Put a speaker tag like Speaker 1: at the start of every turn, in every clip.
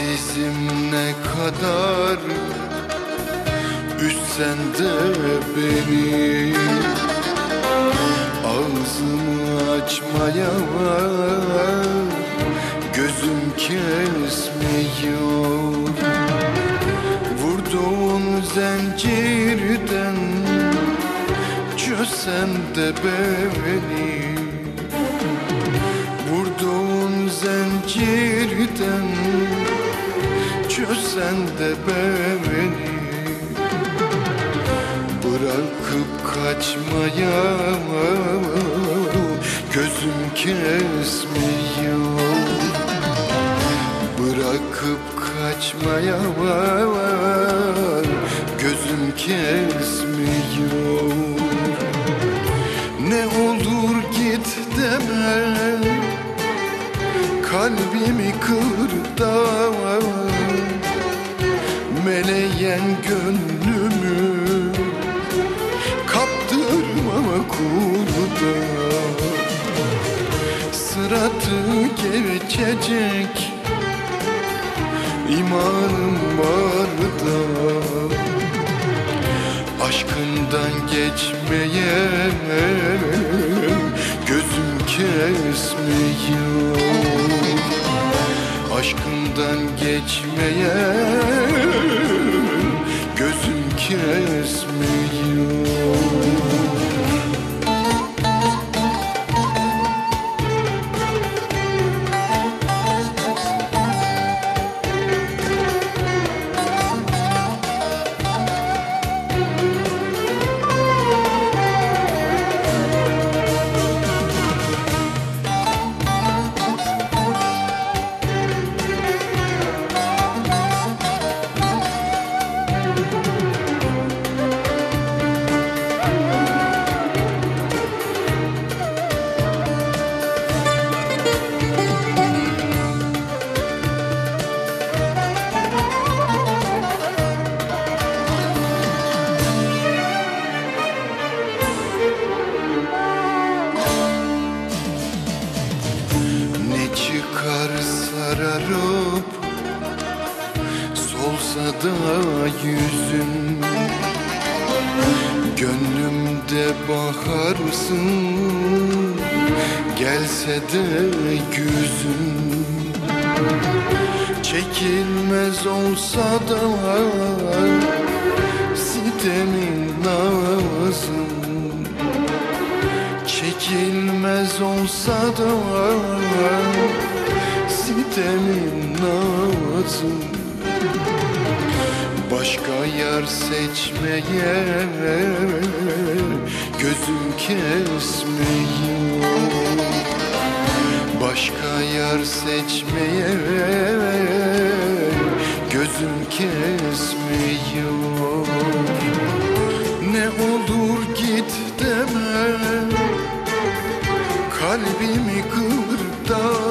Speaker 1: Sessizim ne kadar Üstsen de beni. Ağzımı açmaya Gözüm kesmiyor. Vurduğun zincirden Çözsen de beni. Vurduğun zincirden Çözsen de beni. Bırakıp kaçmaya Gözüm kesmiyor Bırakıp kaçmaya Gözüm kesmiyor Ne olur git deme. Kalbimi kır da Meleyen gönlümü Kaptırma kurda Sıratı geçecek İmanım var da. Aşkından geçmeye Gözüm kesmiyor Aşkından geçmeye Gözüm kesmiyor Yüzün. Gönlümde baharsın. Gelse de güzün Çekilmez olsa da Sitemin nazım Çekilmez olsa da Sitemin nazım Başka yer seçmeye Gözüm kesmiyor. Başka yer seçmeye Gözüm kesmiyor. Ne olur git deme Kalbimi kır da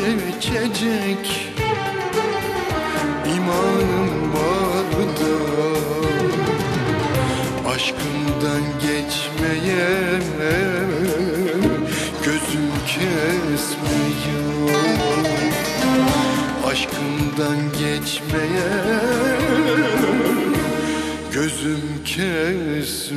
Speaker 1: geçecek. İmanım var da Aşkımdan geçmeye Gözüm kesmiyor. Aşkımdan geçmeye Gözüm kesmiyor